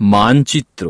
मानचित्र